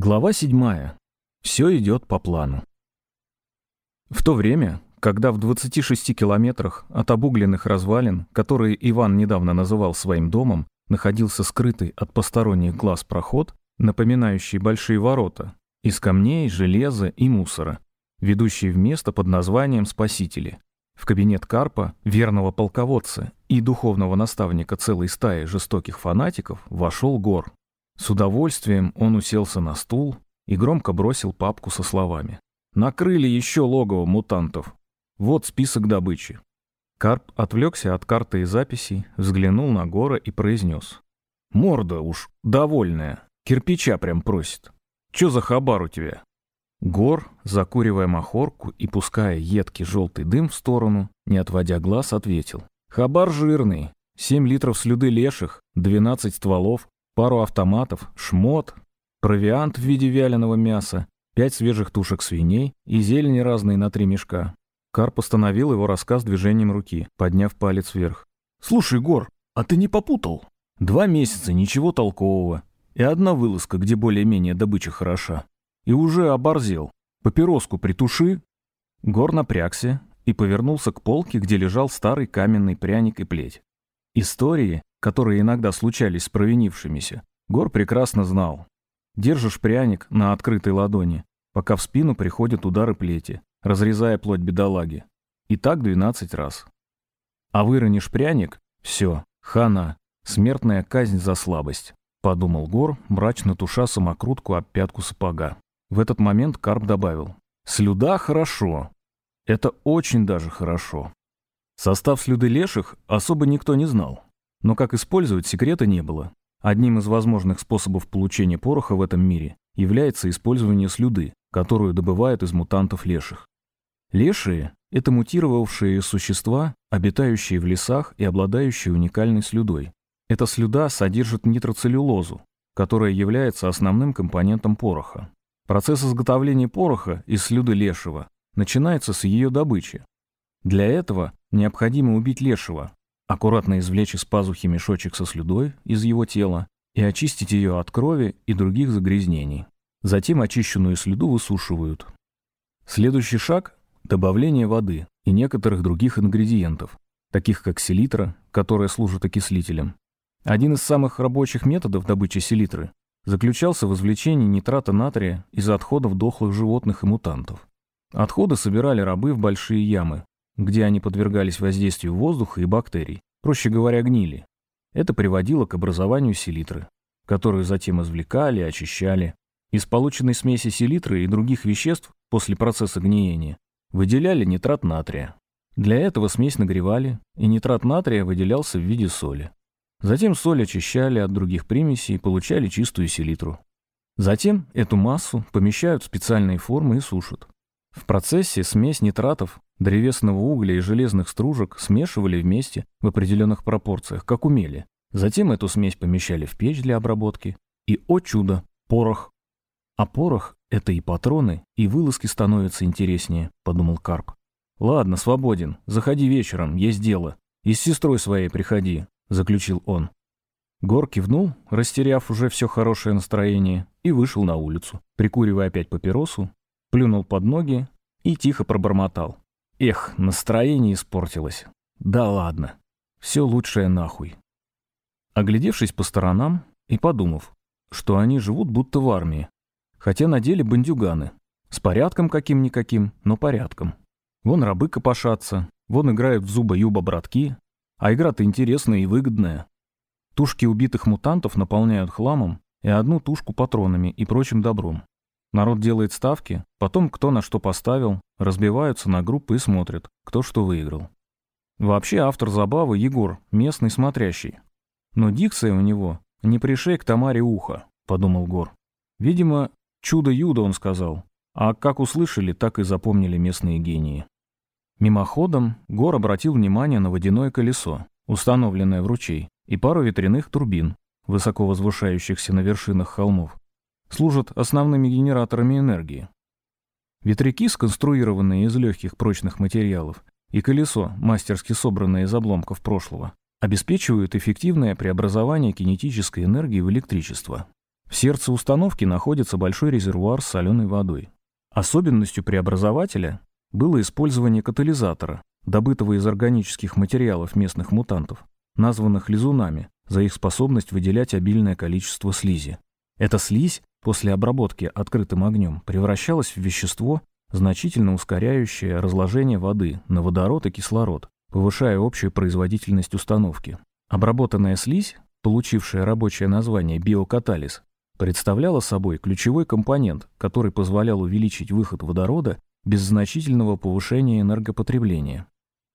Глава 7. Все идет по плану. В то время, когда в 26 километрах от обугленных развалин, которые Иван недавно называл своим домом, находился скрытый от посторонних глаз проход, напоминающий большие ворота, из камней, железа и мусора, ведущий в место под названием «Спасители». В кабинет Карпа, верного полководца и духовного наставника целой стаи жестоких фанатиков, вошел Гор, с удовольствием он уселся на стул и громко бросил папку со словами. «Накрыли еще логово мутантов. Вот список добычи». Карп отвлекся от карты и записей, взглянул на Гора и произнес. «Морда уж довольная, кирпича прям просит. Че за хабар у тебя?» Гор, закуривая махорку и пуская едкий желтый дым в сторону, не отводя глаз, ответил. «Хабар жирный. Семь литров слюды леших, двенадцать стволов, пару автоматов, шмот, провиант в виде вяленого мяса, пять свежих тушек свиней и зелени разные на три мешка. Карп остановил его рассказ движением руки, подняв палец вверх. «Слушай, Гор, а ты не попутал? Два месяца, ничего толкового. И одна вылазка, где более-менее добыча хороша. И уже оборзел. Папироску притуши». Гор напрягся и повернулся к полке, где лежал старый каменный пряник и плеть. Истории, которые иногда случались с провинившимися, Гор прекрасно знал. Держишь пряник на открытой ладони, пока в спину приходят удары плети, разрезая плоть бедолаги. И так 12 раз. А выронишь пряник — все, хана, смертная казнь за слабость, подумал Гор, мрачно туша самокрутку об пятку сапога. В этот момент Карп добавил. Слюда хорошо. Это очень даже хорошо. Состав слюды леших особо никто не знал. Но как использовать, секрета не было. Одним из возможных способов получения пороха в этом мире является использование слюды, которую добывают из мутантов леших. Лешие – это мутировавшие существа, обитающие в лесах и обладающие уникальной слюдой. Эта слюда содержит нитроцеллюлозу, которая является основным компонентом пороха. Процесс изготовления пороха из слюды лешего начинается с ее добычи. Для этого необходимо убить лешего, аккуратно извлечь из пазухи мешочек со слюдой из его тела и очистить ее от крови и других загрязнений. Затем очищенную слюду высушивают. Следующий шаг – добавление воды и некоторых других ингредиентов, таких как селитра, которая служит окислителем. Один из самых рабочих методов добычи селитры заключался в извлечении нитрата натрия из отходов дохлых животных и мутантов. Отходы собирали рабы в большие ямы, где они подвергались воздействию воздуха и бактерий, проще говоря, гнили. Это приводило к образованию селитры, которую затем извлекали очищали. Из полученной смеси селитры и других веществ после процесса гниения выделяли нитрат натрия. Для этого смесь нагревали, и нитрат натрия выделялся в виде соли. Затем соль очищали от других примесей и получали чистую селитру. Затем эту массу помещают в специальные формы и сушат. В процессе смесь нитратов, древесного угля и железных стружек смешивали вместе в определенных пропорциях, как умели. Затем эту смесь помещали в печь для обработки. И, о чудо, порох. А порох — это и патроны, и вылазки становятся интереснее, подумал Карп. Ладно, свободен, заходи вечером, есть дело. И с сестрой своей приходи, заключил он. Гор кивнул, растеряв уже все хорошее настроение, и вышел на улицу, прикуривая опять папиросу плюнул под ноги и тихо пробормотал. Эх, настроение испортилось. Да ладно, все лучшее нахуй. Оглядевшись по сторонам и подумав, что они живут будто в армии, хотя на деле бандюганы, с порядком каким-никаким, но порядком. Вон рабы копошатся, вон играют в зуба-юба братки, а игра-то интересная и выгодная. Тушки убитых мутантов наполняют хламом и одну тушку патронами и прочим добром. Народ делает ставки, потом кто на что поставил, разбиваются на группы и смотрят, кто что выиграл. Вообще автор забавы Егор, местный смотрящий. Но дикция у него не пришей к Тамаре ухо, подумал Гор. Видимо, чудо-юдо он сказал, а как услышали, так и запомнили местные гении. Мимоходом Гор обратил внимание на водяное колесо, установленное в ручей, и пару ветряных турбин, высоко возвышающихся на вершинах холмов, служат основными генераторами энергии. Ветряки, сконструированные из легких прочных материалов, и колесо, мастерски собранное из обломков прошлого, обеспечивают эффективное преобразование кинетической энергии в электричество. В сердце установки находится большой резервуар с соленой водой. Особенностью преобразователя было использование катализатора, добытого из органических материалов местных мутантов, названных лизунами, за их способность выделять обильное количество слизи. Эта слизь после обработки открытым огнем превращалась в вещество, значительно ускоряющее разложение воды на водород и кислород, повышая общую производительность установки. Обработанная слизь, получившая рабочее название биокатализ, представляла собой ключевой компонент, который позволял увеличить выход водорода без значительного повышения энергопотребления.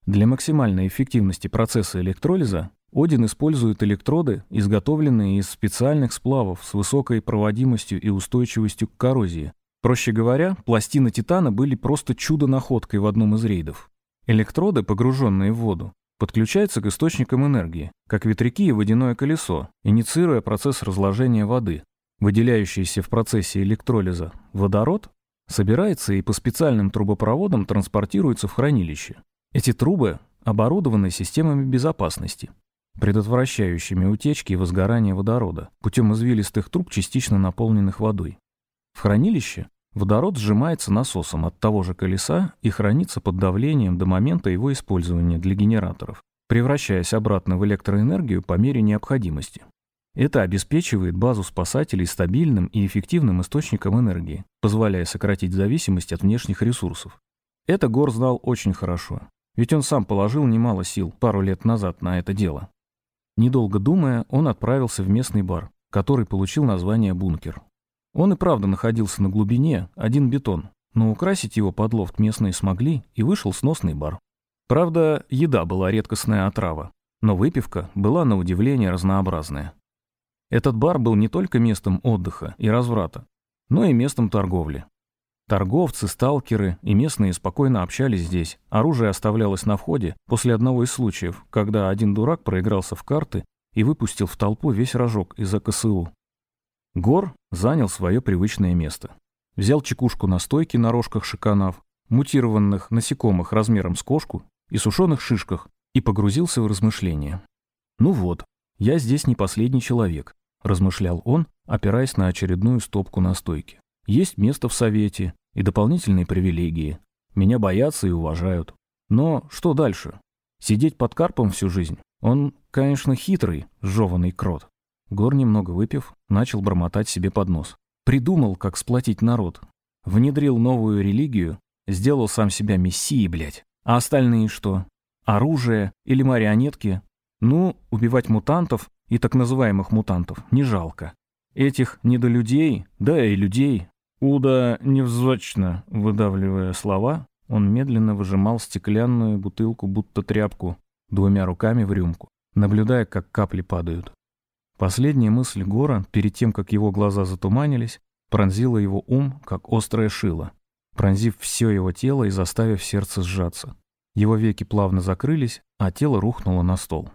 Для максимальной эффективности процесса электролиза Один использует электроды, изготовленные из специальных сплавов с высокой проводимостью и устойчивостью к коррозии. Проще говоря, пластины титана были просто чудо-находкой в одном из рейдов. Электроды, погруженные в воду, подключаются к источникам энергии, как ветряки и водяное колесо, инициируя процесс разложения воды. Выделяющийся в процессе электролиза водород собирается и по специальным трубопроводам транспортируется в хранилище. Эти трубы оборудованы системами безопасности, предотвращающими утечки и возгорание водорода путем извилистых труб, частично наполненных водой. В хранилище Водород сжимается насосом от того же колеса и хранится под давлением до момента его использования для генераторов, превращаясь обратно в электроэнергию по мере необходимости. Это обеспечивает базу спасателей стабильным и эффективным источником энергии, позволяя сократить зависимость от внешних ресурсов. Это Гор знал очень хорошо, ведь он сам положил немало сил пару лет назад на это дело. Недолго думая, он отправился в местный бар, который получил название «Бункер». Он и правда находился на глубине, один бетон, но украсить его под лофт местные смогли, и вышел сносный бар. Правда, еда была редкостная отрава, но выпивка была на удивление разнообразная. Этот бар был не только местом отдыха и разврата, но и местом торговли. Торговцы, сталкеры и местные спокойно общались здесь. Оружие оставлялось на входе после одного из случаев, когда один дурак проигрался в карты и выпустил в толпу весь рожок из АКСУ. Гор занял свое привычное место. Взял чекушку на стойке на рожках шиканав, мутированных насекомых размером с кошку и сушеных шишках и погрузился в размышления. «Ну вот, я здесь не последний человек», — размышлял он, опираясь на очередную стопку на стойке. «Есть место в совете и дополнительные привилегии. Меня боятся и уважают. Но что дальше? Сидеть под карпом всю жизнь? Он, конечно, хитрый, жеванный крот. Гор, немного выпив, начал бормотать себе под нос. Придумал, как сплотить народ. Внедрил новую религию, сделал сам себя мессией, блядь. А остальные что? Оружие или марионетки? Ну, убивать мутантов и так называемых мутантов не жалко. Этих недолюдей, да и людей. Уда невзочно, выдавливая слова, он медленно выжимал стеклянную бутылку, будто тряпку, двумя руками в рюмку, наблюдая, как капли падают. Последняя мысль Гора, перед тем, как его глаза затуманились, пронзила его ум, как острое шило, пронзив все его тело и заставив сердце сжаться. Его веки плавно закрылись, а тело рухнуло на стол.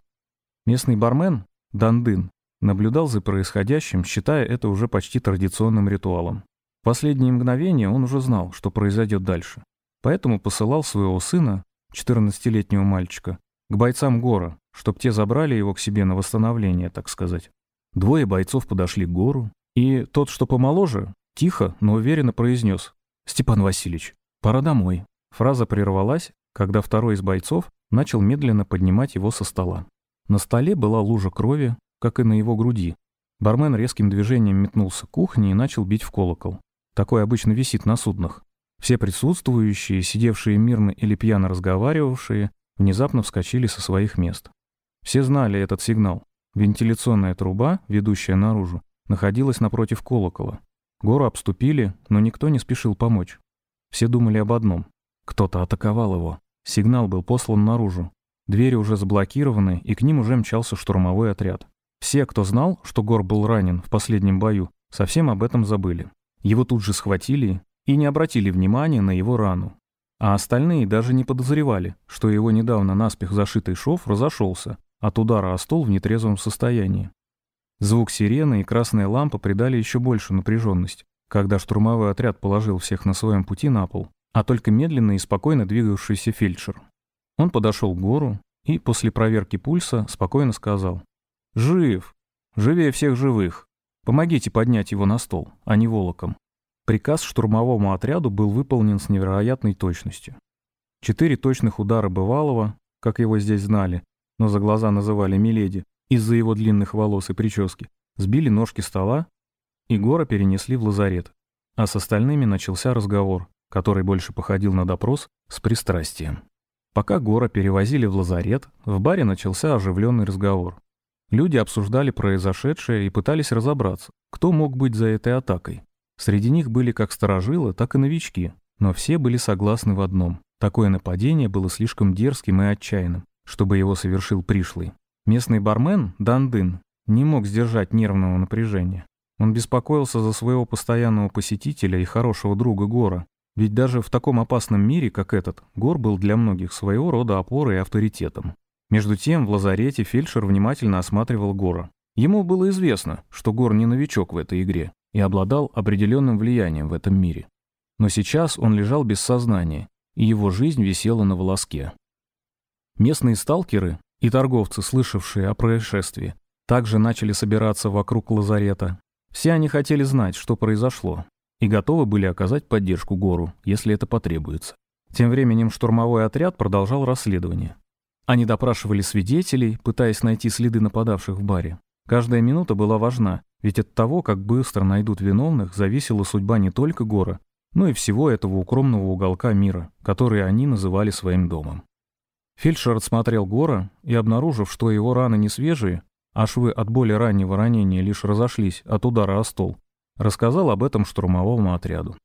Местный бармен, Дандын, наблюдал за происходящим, считая это уже почти традиционным ритуалом. В последние мгновения он уже знал, что произойдет дальше. Поэтому посылал своего сына, 14-летнего мальчика, к бойцам Гора, чтоб те забрали его к себе на восстановление, так сказать. Двое бойцов подошли к гору, и тот, что помоложе, тихо, но уверенно произнес «Степан Васильевич, пора домой». Фраза прервалась, когда второй из бойцов начал медленно поднимать его со стола. На столе была лужа крови, как и на его груди. Бармен резким движением метнулся к кухне и начал бить в колокол. Такой обычно висит на суднах. Все присутствующие, сидевшие мирно или пьяно разговаривавшие, внезапно вскочили со своих мест. Все знали этот сигнал. Вентиляционная труба, ведущая наружу, находилась напротив колокола. Гору обступили, но никто не спешил помочь. Все думали об одном. Кто-то атаковал его. Сигнал был послан наружу. Двери уже заблокированы, и к ним уже мчался штурмовой отряд. Все, кто знал, что Гор был ранен в последнем бою, совсем об этом забыли. Его тут же схватили и не обратили внимания на его рану. А остальные даже не подозревали, что его недавно наспех зашитый шов разошелся, от удара о стол в нетрезвом состоянии. Звук сирены и красная лампа придали еще большую напряженность, когда штурмовой отряд положил всех на своем пути на пол, а только медленно и спокойно двигавшийся фельдшер. Он подошел к гору и после проверки пульса спокойно сказал «Жив! Живее всех живых! Помогите поднять его на стол, а не волоком». Приказ штурмовому отряду был выполнен с невероятной точностью. Четыре точных удара бывалого, как его здесь знали, но за глаза называли Миледи, из-за его длинных волос и прически, сбили ножки стола, и Гора перенесли в лазарет. А с остальными начался разговор, который больше походил на допрос с пристрастием. Пока Гора перевозили в лазарет, в баре начался оживленный разговор. Люди обсуждали произошедшее и пытались разобраться, кто мог быть за этой атакой. Среди них были как старожилы, так и новички, но все были согласны в одном. Такое нападение было слишком дерзким и отчаянным, чтобы его совершил пришлый. Местный бармен, Дандын, не мог сдержать нервного напряжения. Он беспокоился за своего постоянного посетителя и хорошего друга Гора. Ведь даже в таком опасном мире, как этот, Гор был для многих своего рода опорой и авторитетом. Между тем, в лазарете фельдшер внимательно осматривал Гора. Ему было известно, что Гор не новичок в этой игре и обладал определенным влиянием в этом мире. Но сейчас он лежал без сознания, и его жизнь висела на волоске. Местные сталкеры и торговцы, слышавшие о происшествии, также начали собираться вокруг лазарета все они хотели знать, что произошло, и готовы были оказать поддержку Гору, если это потребуется. Тем временем штурмовой отряд продолжал расследование. Они допрашивали свидетелей, пытаясь найти следы нападавших в баре. Каждая минута была важна, ведь от того, как быстро найдут виновных, зависела судьба не только Гора, но и всего этого укромного уголка мира, который они называли своим домом. Фельдшер отсмотрел Гора и, обнаружив, что его раны не свежие, а швы от более раннего ранения лишь разошлись от удара о стол, рассказал об этом штурмовому отряду.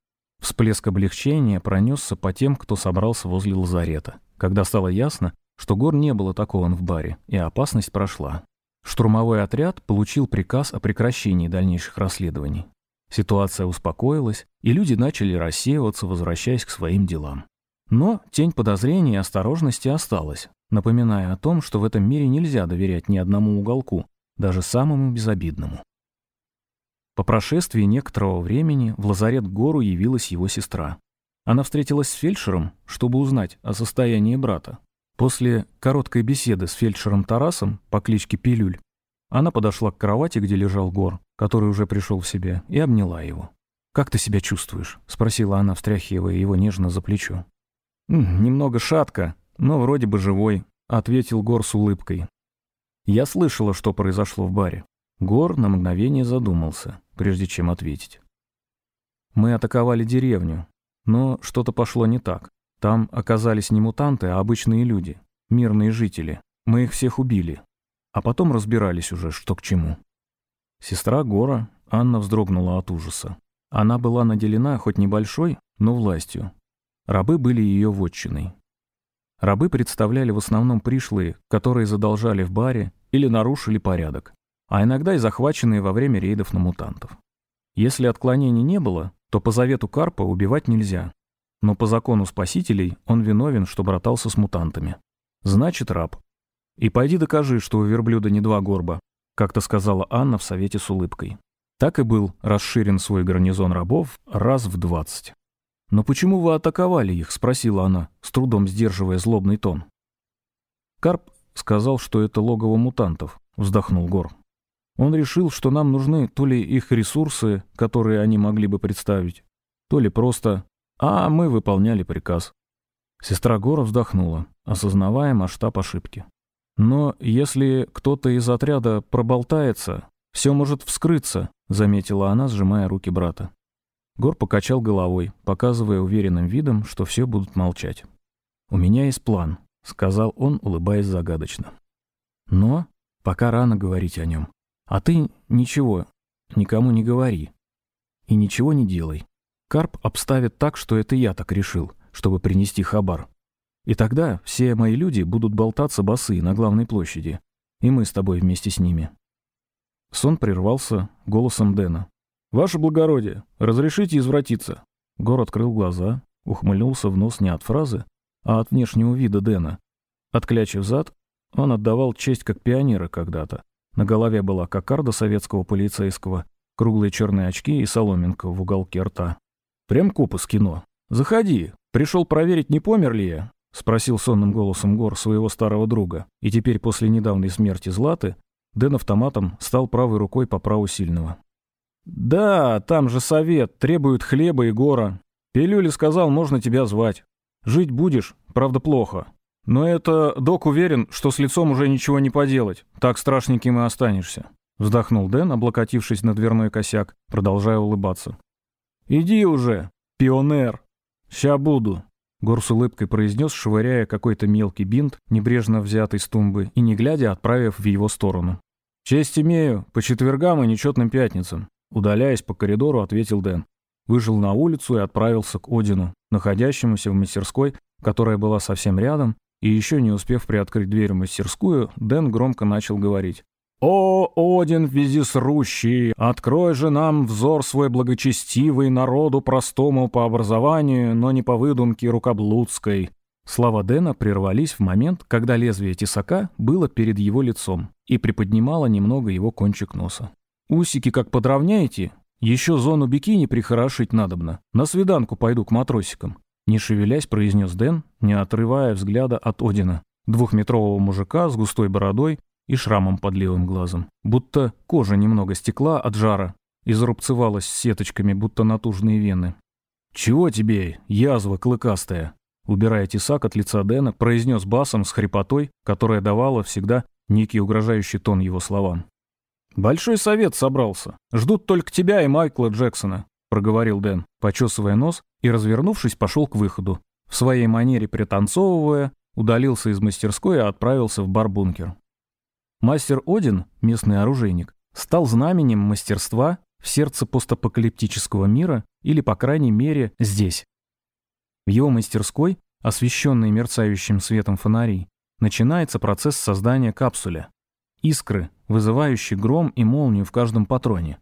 Всплеск облегчения пронесся по тем, кто собрался возле лазарета, когда стало ясно, что Гор не был атакован в баре, и опасность прошла. Штурмовой отряд получил приказ о прекращении дальнейших расследований. Ситуация успокоилась, и люди начали рассеиваться, возвращаясь к своим делам. Но тень подозрений и осторожности осталась, напоминая о том, что в этом мире нельзя доверять ни одному уголку, даже самому безобидному. По прошествии некоторого времени в лазарет Гору явилась его сестра. Она встретилась с фельдшером, чтобы узнать о состоянии брата. После короткой беседы с фельдшером Тарасом по кличке Пилюль, она подошла к кровати, где лежал Гор, который уже пришел в себя, и обняла его. «Как ты себя чувствуешь?» — спросила она, встряхивая его нежно за плечо. «Немного шатко, но вроде бы живой», — ответил Гор с улыбкой. «Я слышала, что произошло в баре». Гор на мгновение задумался, прежде чем ответить. «Мы атаковали деревню, но что-то пошло не так. Там оказались не мутанты, а обычные люди, мирные жители. Мы их всех убили. А потом разбирались уже, что к чему». Сестра Гора, Анна вздрогнула от ужаса. Она была наделена хоть небольшой, но властью, Рабы были ее вотчиной. Рабы представляли в основном пришлые, которые задолжали в баре или нарушили порядок, а иногда и захваченные во время рейдов на мутантов. Если отклонений не было, то по завету Карпа убивать нельзя. Но по закону спасителей он виновен, что братался с мутантами. Значит, раб. И пойди докажи, что у верблюда не два горба, как-то сказала Анна в совете с улыбкой. Так и был расширен свой гарнизон рабов раз в двадцать. «Но почему вы атаковали их?» — спросила она, с трудом сдерживая злобный тон. «Карп сказал, что это логово мутантов», — вздохнул Гор. «Он решил, что нам нужны то ли их ресурсы, которые они могли бы представить, то ли просто... А мы выполняли приказ». Сестра Гора вздохнула, осознавая масштаб ошибки. «Но если кто-то из отряда проболтается, все может вскрыться», — заметила она, сжимая руки брата. Гор покачал головой, показывая уверенным видом, что все будут молчать. «У меня есть план», — сказал он, улыбаясь загадочно. «Но пока рано говорить о нем. А ты ничего, никому не говори. И ничего не делай. Карп обставит так, что это я так решил, чтобы принести хабар. И тогда все мои люди будут болтаться босые на главной площади, и мы с тобой вместе с ними». Сон прервался голосом Дэна. «Ваше благородие, разрешите извратиться?» Гор открыл глаза, ухмыльнулся в нос не от фразы, а от внешнего вида Дэна. Отклячив зад, он отдавал честь как пионера когда-то. На голове была кокарда советского полицейского, круглые черные очки и соломинка в уголке рта. «Прям куп из кино. Заходи. Пришел проверить, не помер ли я?» — спросил сонным голосом Гор своего старого друга. И теперь после недавней смерти Златы Дэн автоматом стал правой рукой по праву сильного. «Да, там же совет, требует хлеба и гора. Пилюли сказал, можно тебя звать. Жить будешь, правда, плохо. Но это док уверен, что с лицом уже ничего не поделать. Так страшненьким и останешься». Вздохнул Дэн, облокотившись на дверной косяк, продолжая улыбаться. «Иди уже, пионер. Ща буду». Гор с улыбкой произнес, швыряя какой-то мелкий бинт, небрежно взятый с тумбы, и не глядя отправив в его сторону. «Честь имею, по четвергам и нечетным пятницам», удаляясь по коридору, ответил Дэн. Выжил на улицу и отправился к Одину, находящемуся в мастерской, которая была совсем рядом, и еще не успев приоткрыть дверь в мастерскую, Дэн громко начал говорить. «О, Один вездесрущий, открой же нам взор свой благочестивый народу простому по образованию, но не по выдумке рукоблудской». Слова Дэна прервались в момент, когда лезвие тесака было перед его лицом и приподнимало немного его кончик носа. «Усики как подровняете, еще зону бикини прихорошить надобно. На свиданку пойду к матросикам». Не шевелясь, произнес Дэн, не отрывая взгляда от Одина, двухметрового мужика с густой бородой и шрамом под левым глазом. Будто кожа немного стекла от жара и зарубцевалась сеточками, будто натужные вены. «Чего тебе, язва клыкастая?» Убирая тесак от лица Дэна, произнес басом с хрипотой, которая давала всегда некий угрожающий тон его словам. «Большой совет собрался. Ждут только тебя и Майкла Джексона», — проговорил Дэн, почесывая нос и, развернувшись, пошел к выходу. В своей манере пританцовывая, удалился из мастерской и отправился в бар-бункер. Мастер Один, местный оружейник, стал знаменем мастерства в сердце постапокалиптического мира или, по крайней мере, здесь. В его мастерской, освещенной мерцающим светом фонарей, начинается процесс создания капсуля. Искры, вызывающие гром и молнию в каждом патроне.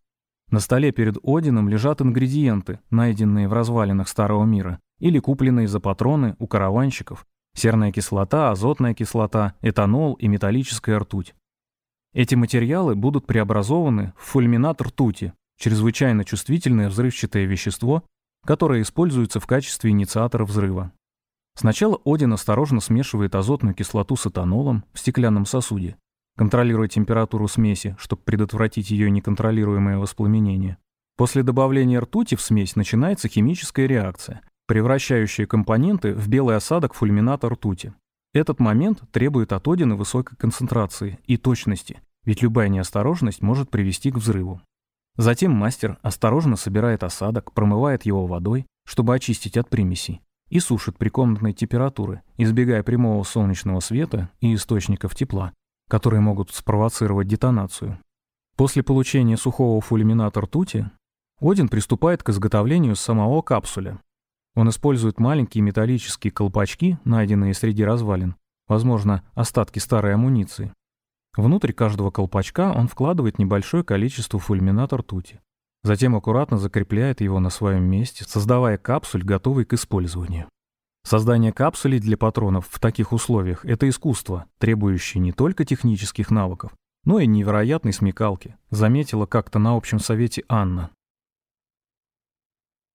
На столе перед Одином лежат ингредиенты, найденные в развалинах Старого мира или купленные за патроны у караванщиков. Серная кислота, азотная кислота, этанол и металлическая ртуть. Эти материалы будут преобразованы в фульминат ртути, чрезвычайно чувствительное взрывчатое вещество, которое используется в качестве инициатора взрыва. Сначала Один осторожно смешивает азотную кислоту с этанолом в стеклянном сосуде, контролируя температуру смеси, чтобы предотвратить ее неконтролируемое воспламенение. После добавления ртути в смесь начинается химическая реакция, превращающая компоненты в белый осадок фульмината ртути. Этот момент требует от Одина высокой концентрации и точности, ведь любая неосторожность может привести к взрыву. Затем мастер осторожно собирает осадок, промывает его водой, чтобы очистить от примесей, и сушит при комнатной температуре, избегая прямого солнечного света и источников тепла, которые могут спровоцировать детонацию. После получения сухого фулмината ртути Один приступает к изготовлению самого капсуля, он использует маленькие металлические колпачки, найденные среди развалин, возможно, остатки старой амуниции. Внутрь каждого колпачка он вкладывает небольшое количество фульмината ртути. Затем аккуратно закрепляет его на своем месте, создавая капсуль, готовый к использованию. Создание капсулей для патронов в таких условиях – это искусство, требующее не только технических навыков, но и невероятной смекалки, заметила как-то на общем совете Анна.